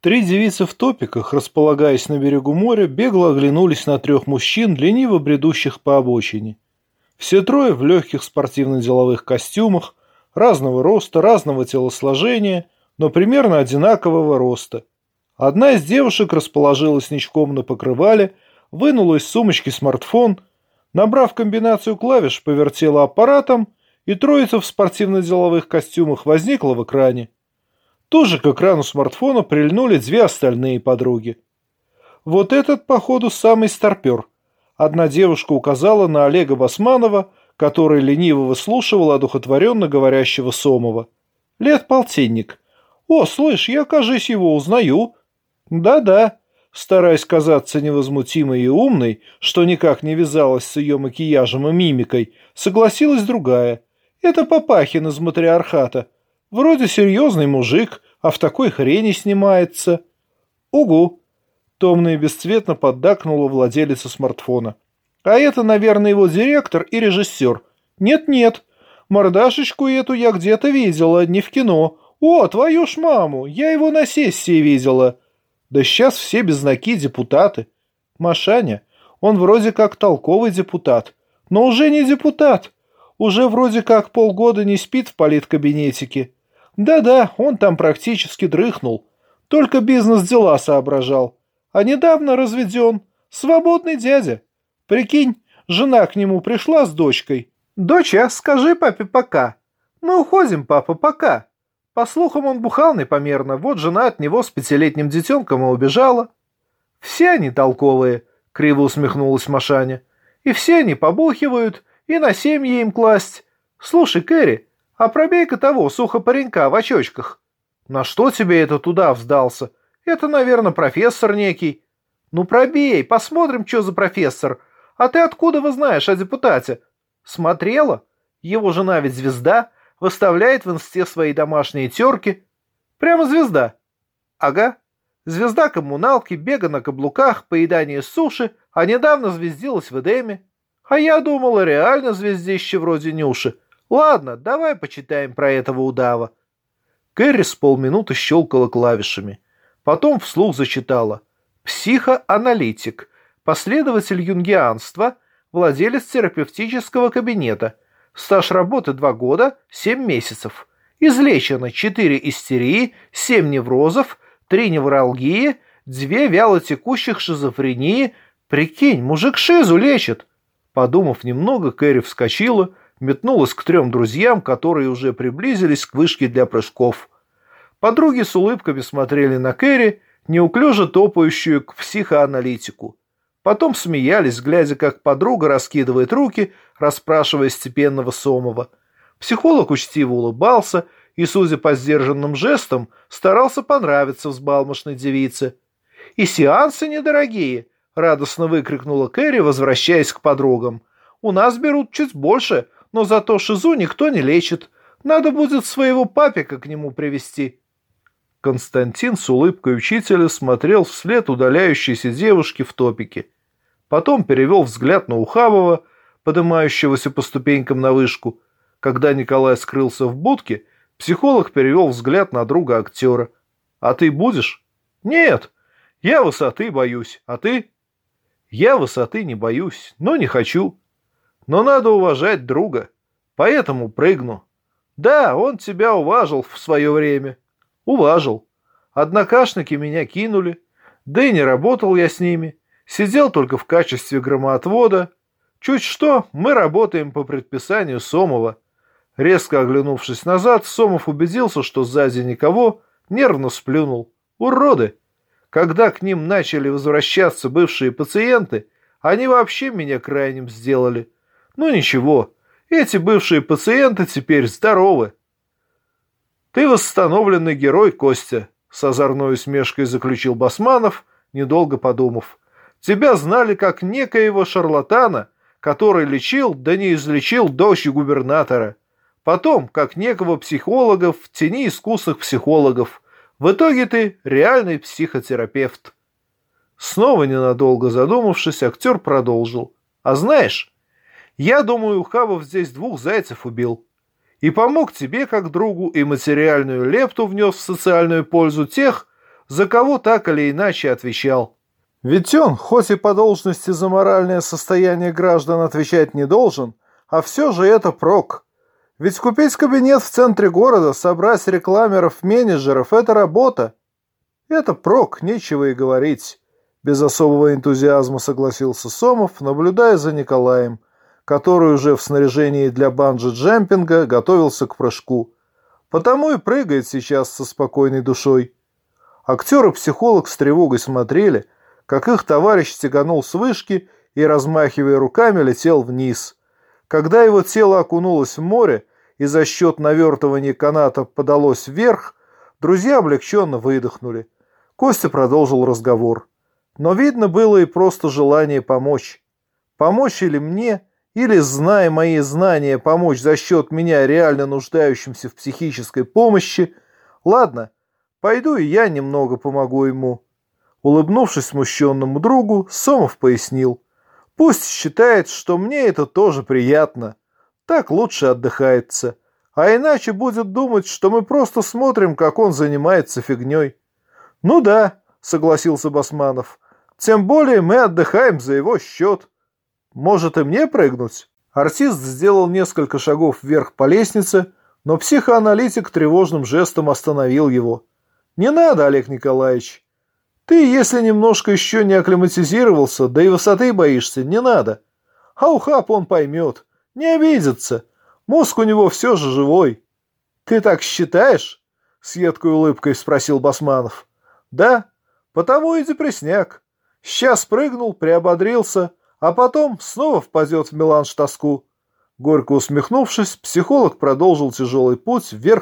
Три девицы в топиках, располагаясь на берегу моря, бегло оглянулись на трех мужчин, лениво бредущих по обочине. Все трое в легких спортивно-деловых костюмах, разного роста, разного телосложения, но примерно одинакового роста. Одна из девушек расположилась ничком на покрывале, вынула из сумочки смартфон, набрав комбинацию клавиш, повертела аппаратом, и троица в спортивно-деловых костюмах возникла в экране. Тоже к экрану смартфона прильнули две остальные подруги. Вот этот, походу, самый старпер. Одна девушка указала на Олега Басманова, который лениво выслушивал одухотворенно говорящего Сомова. Лет полтинник. «О, слышь, я, кажись, его узнаю». «Да-да», стараясь казаться невозмутимой и умной, что никак не вязалось с ее макияжем и мимикой, согласилась другая. «Это Папахин из матриархата. Вроде серьезный мужик, а в такой хрени снимается. Угу. Томно и бесцветно поддакнула владелица смартфона. А это, наверное, его директор и режиссер. Нет-нет, мордашечку эту я где-то видела, не в кино. О, твою ж маму, я его на сессии видела. Да сейчас все безнаки депутаты. Машаня, он вроде как толковый депутат, но уже не депутат. Уже вроде как полгода не спит в политкабинетике. Да-да, он там практически дрыхнул. Только бизнес-дела соображал. А недавно разведен. Свободный дядя. Прикинь, жена к нему пришла с дочкой. «Доча, скажи папе пока. Мы уходим, папа, пока». По слухам, он бухал непомерно. Вот жена от него с пятилетним детенком и убежала. «Все они толковые», — криво усмехнулась Машаня. «И все они побухивают, и на семьи им класть. Слушай, Кэрри, а пробей-ка того, сухопаренька в очочках. На что тебе это туда вздался? Это, наверное, профессор некий. Ну пробей, посмотрим, что за профессор. А ты откуда вы знаешь о депутате? Смотрела? Его жена ведь звезда, выставляет в инсте свои домашние терки. Прямо звезда. Ага. Звезда коммуналки, бега на каблуках, поедание суши, а недавно звездилась в Эдеме. А я думала, реально звездище вроде Нюши. Ладно, давай почитаем про этого удава. Кэрри с полминуты щелкала клавишами. Потом вслух зачитала. Психоаналитик, последователь юнгианства, владелец терапевтического кабинета. Стаж работы 2 года, 7 месяцев. Излечено 4 истерии, 7 неврозов, 3 невралгии, 2 вялотекущих шизофрении. Прикинь, мужик шизу лечит. Подумав немного, Кэрри вскочила, метнулась к трем друзьям, которые уже приблизились к вышке для прыжков. Подруги с улыбками смотрели на Кэрри, неуклюже топающую к психоаналитику. Потом смеялись, глядя, как подруга раскидывает руки, расспрашивая степенного Сомова. Психолог учтиво улыбался и, судя по сдержанным жестам, старался понравиться взбалмошной девице. «И сеансы недорогие!» — радостно выкрикнула Кэрри, возвращаясь к подругам. «У нас берут чуть больше, но зато шизу никто не лечит. Надо будет своего папика к нему привести. Константин с улыбкой учителя смотрел вслед удаляющейся девушки в топике. Потом перевел взгляд на Ухабова, поднимающегося по ступенькам на вышку. Когда Николай скрылся в будке, психолог перевел взгляд на друга актера. «А ты будешь?» «Нет, я высоты боюсь, а ты?» «Я высоты не боюсь, но не хочу. Но надо уважать друга. Поэтому прыгну. Да, он тебя уважил в свое время. Уважил. Однокашники меня кинули. Да и не работал я с ними. Сидел только в качестве громоотвода. Чуть что, мы работаем по предписанию Сомова. Резко оглянувшись назад, Сомов убедился, что сзади никого, нервно сплюнул. Уроды! Когда к ним начали возвращаться бывшие пациенты, они вообще меня крайним сделали. Ну ничего, эти бывшие пациенты теперь здоровы. Ты восстановленный герой, Костя, с озорной усмешкой заключил Басманов, недолго подумав. Тебя знали как некоего шарлатана, который лечил, да не излечил дочь губернатора. Потом, как некого психолога в тени искусных психологов. В итоге ты реальный психотерапевт. Снова ненадолго задумавшись, актер продолжил. А знаешь, я думаю, Ухабов здесь двух зайцев убил. И помог тебе как другу, и материальную лепту внес в социальную пользу тех, за кого так или иначе отвечал. Ведь он, хоть и по должности за моральное состояние граждан отвечать не должен, а все же это прок. Ведь купить кабинет в центре города, собрать рекламеров-менеджеров – это работа. Это прок, нечего и говорить. Без особого энтузиазма согласился Сомов, наблюдая за Николаем, который уже в снаряжении для банджи-джемпинга готовился к прыжку. Потому и прыгает сейчас со спокойной душой. Актер и психолог с тревогой смотрели, как их товарищ стеганул с вышки и, размахивая руками, летел вниз. Когда его тело окунулось в море, и за счет навертывания каната подалось вверх, друзья облегченно выдохнули. Костя продолжил разговор. Но видно было и просто желание помочь. Помочь или мне, или, зная мои знания, помочь за счет меня реально нуждающимся в психической помощи. Ладно, пойду и я немного помогу ему. Улыбнувшись смущенному другу, Сомов пояснил. Пусть считает, что мне это тоже приятно. Так лучше отдыхается. А иначе будет думать, что мы просто смотрим, как он занимается фигней. Ну да, согласился Басманов. Тем более мы отдыхаем за его счет. Может и мне прыгнуть? Артист сделал несколько шагов вверх по лестнице, но психоаналитик тревожным жестом остановил его. «Не надо, Олег Николаевич. Ты, если немножко еще не акклиматизировался, да и высоты боишься, не надо. Хаухап он поймет. Не обидится. Мозг у него все же живой. Ты так считаешь? С едкой улыбкой спросил Басманов. Да, потому и депресняк. Сейчас прыгнул, приободрился, а потом снова впадет в меланж тоску. Горько усмехнувшись, психолог продолжил тяжелый путь вверх